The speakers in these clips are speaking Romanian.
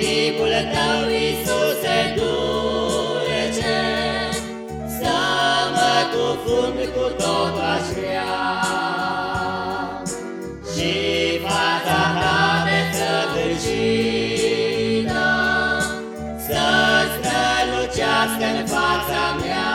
chipul tău, Iisuse, dulce, Să mă cufund cu tot aș vrea. Și fața ta desăvârșită Să strălucească în fața mea,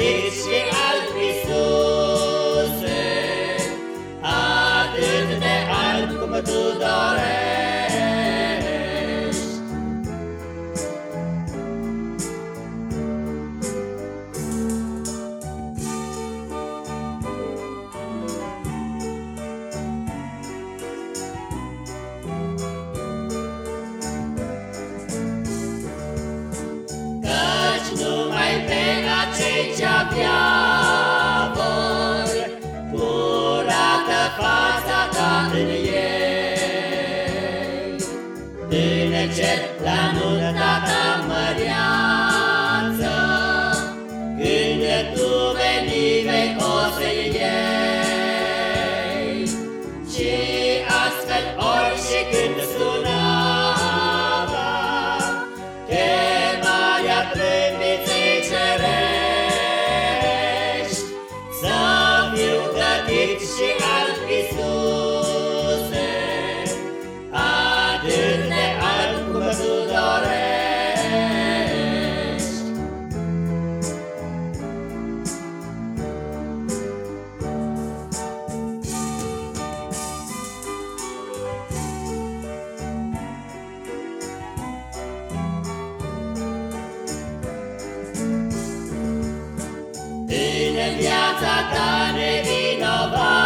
Iubiți și al Hrisuse, atât de alb cum tu dorești, Yeah. viața ta nevinovată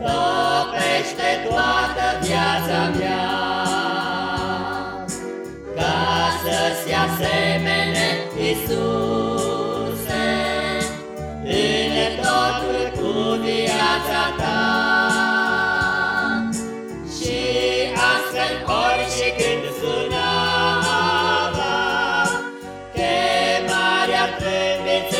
Topește toată viața mea. Ca să-ți asemene Iisuse În totul cu viața ta. trebuie